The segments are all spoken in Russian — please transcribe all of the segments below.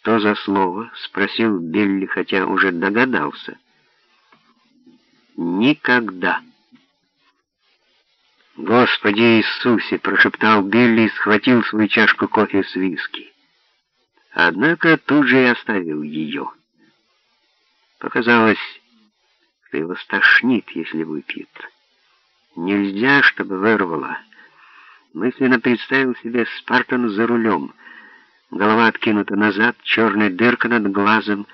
«Что за слово?» — спросил Билли, хотя уже догадался. «Никогда». «Господи Иисусе!» — прошептал Билли и схватил свою чашку кофе с виски. Однако тут же и оставил ее. Показалось, что его стошнит, если выпьет. Нельзя, чтобы вырвало. Мысленно представил себе Спартан за рулем. Голова откинута назад, черная дырка над глазом,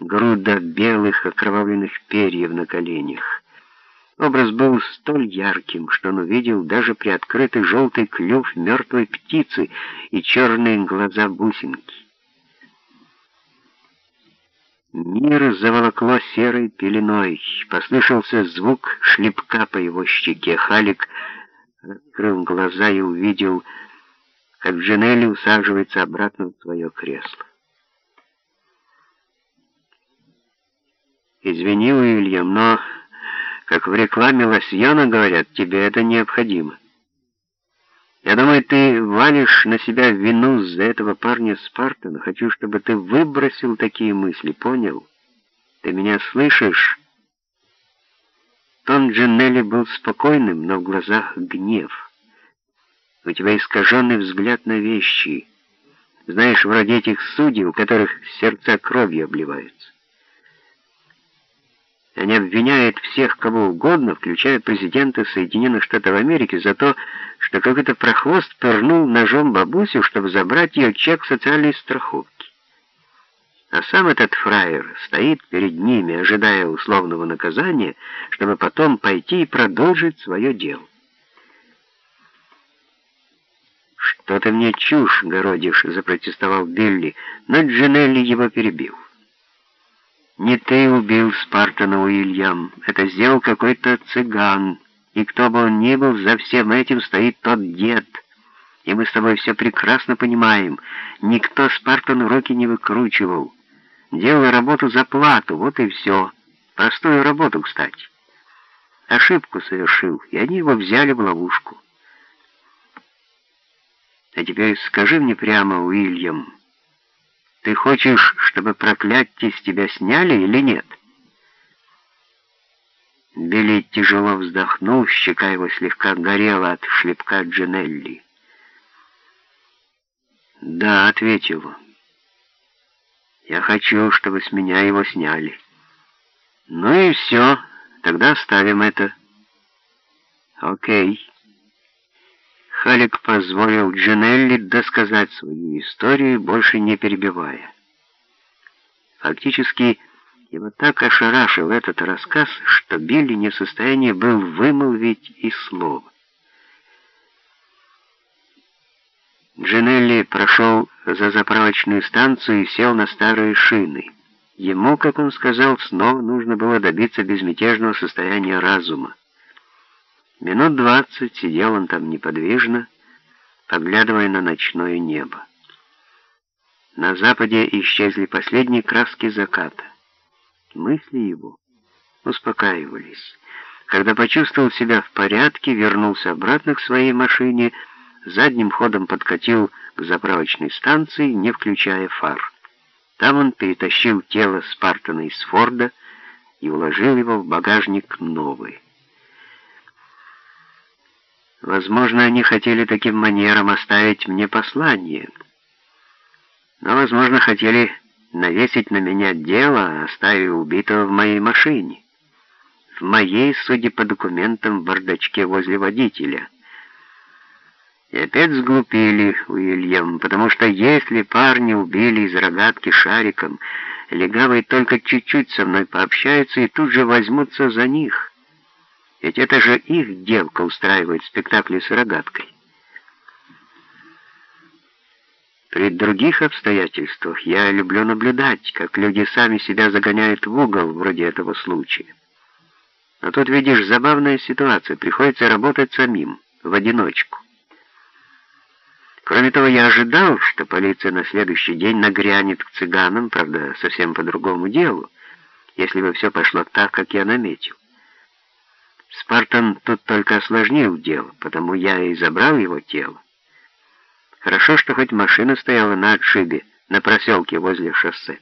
груда белых окровавленных перьев на коленях. Образ был столь ярким, что он увидел даже приоткрытый желтый клюв мертвой птицы и черные глаза бусинки. Мир заволокло серой пеленой. Послышался звук шлепка по его щеке. Халик открыл глаза и увидел, как Джанелли усаживается обратно в свое кресло. «Извини, Уильям, но...» Как в рекламе лосьона говорят, тебе это необходимо. Я думаю, ты валишь на себя вину за этого парня Спартана. Хочу, чтобы ты выбросил такие мысли, понял? Ты меня слышишь?» Тон Джинелли был спокойным, но в глазах гнев. «У тебя искаженный взгляд на вещи. Знаешь, вроде этих судей, у которых сердца кровью обливаются. Они обвиняют всех, кого угодно, включая президента Соединенных Штатов Америки, за то, что какой-то прохвост пырнул ножом бабусю, чтобы забрать ее чек социальной страховки. А сам этот фраер стоит перед ними, ожидая условного наказания, чтобы потом пойти и продолжить свое дело. «Что ты мне чушь городишь?» — запротестовал Билли, но Джинелли его перебил. Не ты убил Спартана, Уильям. Это сделал какой-то цыган. И кто бы он ни был, за всем этим стоит тот дед. И мы с тобой все прекрасно понимаем. Никто Спартану руки не выкручивал. Делал работу за плату, вот и все. Простую работу, кстати. Ошибку совершил, и они его взяли в ловушку. А теперь скажи мне прямо, Уильям, ты хочешь, чтобы проклятие с тебя сняли или нет?» Билли тяжело вздохнул, щека его слегка горела от шлепка Джинелли. «Да», — ответил. «Я хочу, чтобы с меня его сняли». «Ну и все, тогда оставим это». «Окей». Халик позволил Джинелли досказать свою историю, больше не перебивая. Фактически, его так ошарашил этот рассказ, что Билли не в состоянии был вымолвить и слова. Джинелли прошел за заправочную станцию и сел на старые шины. Ему, как он сказал, снова нужно было добиться безмятежного состояния разума. Минут двадцать сидел он там неподвижно, поглядывая на ночное небо. На западе исчезли последние краски заката. Мысли его успокаивались. Когда почувствовал себя в порядке, вернулся обратно к своей машине, задним ходом подкатил к заправочной станции, не включая фар. Там он перетащил тело Спартана из Форда и уложил его в багажник новый. Возможно, они хотели таким манером оставить мне послание. Но, возможно, хотели навесить на меня дело, оставив убитого в моей машине. В моей, судя по документам, в бардачке возле водителя. И опять сглупили, Уильям, потому что если парни убили из рогатки шариком, легавые только чуть-чуть со мной пообщаются и тут же возьмутся за них». Ведь это же их девка устраивает спектакли с рогаткой. При других обстоятельствах я люблю наблюдать, как люди сами себя загоняют в угол, вроде этого случая. Но тут, видишь, забавная ситуация. Приходится работать самим, в одиночку. Кроме того, я ожидал, что полиция на следующий день нагрянет к цыганам, правда, совсем по другому делу, если бы все пошло так, как я наметил. Спартан тут только осложнил дело, потому я и забрал его тело. Хорошо, что хоть машина стояла на отшибе, на проселке возле шоссе.